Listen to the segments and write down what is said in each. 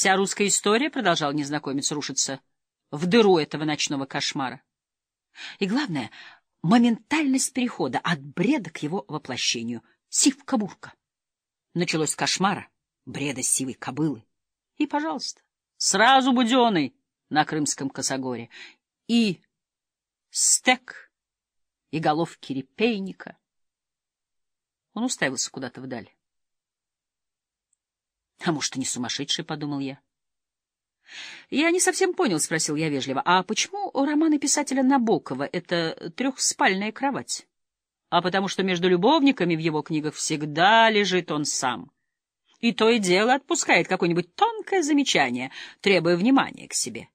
Вся русская история, — продолжал незнакомец, — рушится в дыру этого ночного кошмара. И главное — моментальность перехода от бреда к его воплощению. Сивка-бурка. Началось с кошмара, бреда сивой кобылы. И, пожалуйста, сразу буденный на Крымском косогоре. И стек, и головки репейника. Он уставился куда-то вдаль. — А может, и не сумасшедший, — подумал я. — Я не совсем понял, — спросил я вежливо, — а почему у романа писателя Набокова это трехспальная кровать? А потому что между любовниками в его книгах всегда лежит он сам. И то и дело отпускает какое-нибудь тонкое замечание, требуя внимания к себе.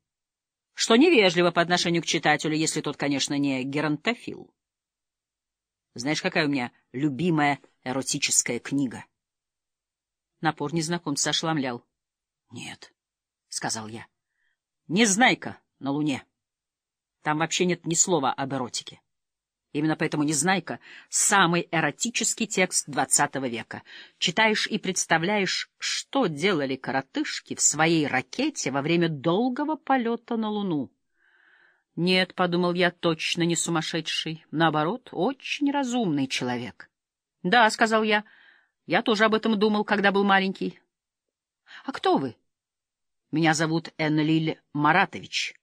Что невежливо по отношению к читателю, если тот, конечно, не геронтофил. Знаешь, какая у меня любимая эротическая книга? Напор незнакомца ошеломлял. — Нет, — сказал я. — Незнайка на Луне. Там вообще нет ни слова об эротике. Именно поэтому «Незнайка» — самый эротический текст XX века. Читаешь и представляешь, что делали коротышки в своей ракете во время долгого полета на Луну. Нет, — подумал я, — точно не сумасшедший. Наоборот, очень разумный человек. — Да, — сказал я, — я тоже об этом думал, когда был маленький. — А кто вы? — Меня зовут Энлиль Маратович.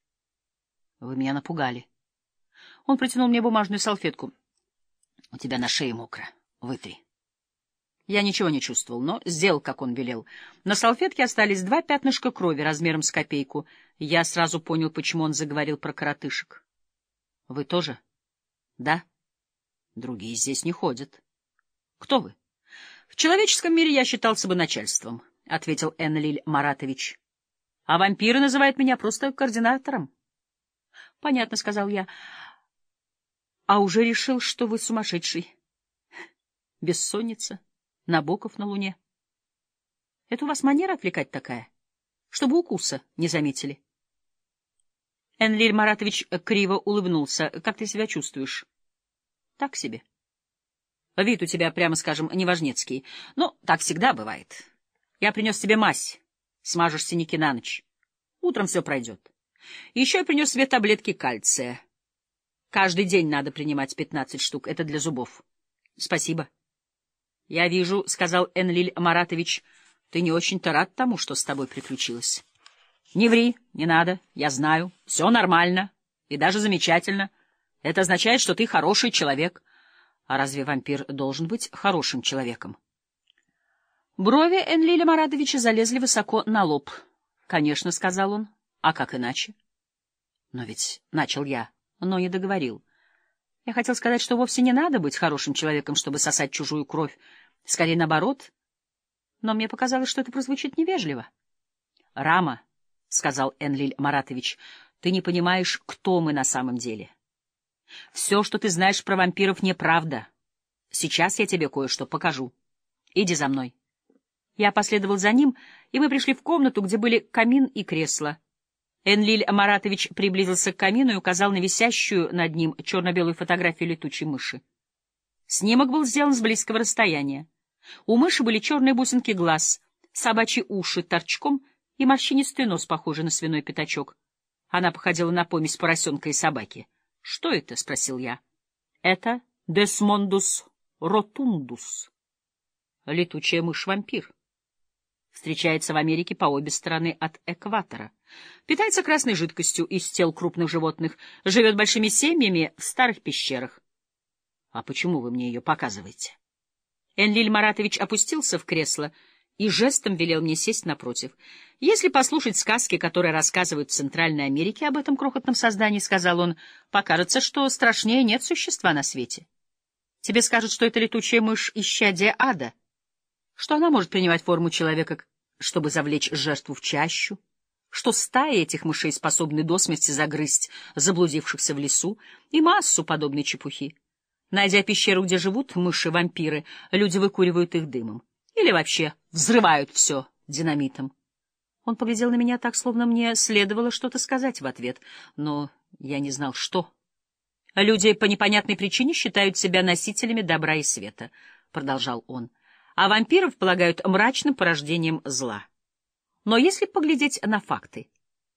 — Вы меня напугали. Он протянул мне бумажную салфетку. — У тебя на шее мокро. Вытри. Я ничего не чувствовал, но сделал, как он велел. На салфетке остались два пятнышка крови размером с копейку. Я сразу понял, почему он заговорил про коротышек. — Вы тоже? — Да. — Другие здесь не ходят. — Кто вы? — В человеческом мире я считался бы начальством, — ответил Энлиль Маратович. — А вампиры называют меня просто координатором. — Понятно, — сказал я. — А уже решил, что вы сумасшедший. Бессонница. Набоков на Луне. Это у вас манера отвлекать такая? Чтобы укуса не заметили. Энлиль Маратович криво улыбнулся. Как ты себя чувствуешь? Так себе. Вид у тебя, прямо скажем, неважнецкий. Но так всегда бывает. Я принес тебе мазь. Смажешь синяки на ночь. Утром все пройдет. Еще я принес себе таблетки кальция. Каждый день надо принимать пятнадцать штук. Это для зубов. Спасибо. — Я вижу, — сказал Энлиль Маратович, — ты не очень-то рад тому, что с тобой приключилось. — Не ври, не надо, я знаю. Все нормально и даже замечательно. Это означает, что ты хороший человек. А разве вампир должен быть хорошим человеком? Брови Энлиля Маратовича залезли высоко на лоб. — Конечно, — сказал он. — А как иначе? — Но ведь начал я, но не договорил. Я хотел сказать, что вовсе не надо быть хорошим человеком, чтобы сосать чужую кровь. Скорее, наоборот. Но мне показалось, что это прозвучит невежливо. — Рама, — сказал Энлиль Маратович, — ты не понимаешь, кто мы на самом деле. Все, что ты знаешь про вампиров, неправда. Сейчас я тебе кое-что покажу. Иди за мной. Я последовал за ним, и мы пришли в комнату, где были камин и кресло. Энлиль Маратович приблизился к камину и указал на висящую над ним черно-белую фотографию летучей мыши. Снимок был сделан с близкого расстояния. У мыши были черные бусинки глаз, собачьи уши торчком и морщинистый нос, похожий на свиной пятачок. Она походила на помесь поросенка и собаки. — Что это? — спросил я. — Это Десмондус ротундус. Летучая мышь-вампир. Встречается в Америке по обе стороны от экватора. Питается красной жидкостью из тел крупных животных, живет большими семьями в старых пещерах. — А почему вы мне ее показываете? Энлиль Маратович опустился в кресло и жестом велел мне сесть напротив. Если послушать сказки, которые рассказывают в Центральной Америке об этом крохотном создании, — сказал он, — покажется, что страшнее нет существа на свете. Тебе скажут, что это летучая мышь исчадия ада, что она может принимать форму человека, чтобы завлечь жертву в чащу, что стаи этих мышей способны до смерти загрызть заблудившихся в лесу и массу подобной чепухи. Найдя пещеру, где живут мыши-вампиры, люди выкуривают их дымом. Или вообще взрывают все динамитом. Он поглядел на меня так, словно мне следовало что-то сказать в ответ, но я не знал, что. «Люди по непонятной причине считают себя носителями добра и света», — продолжал он, — «а вампиров полагают мрачным порождением зла». Но если поглядеть на факты,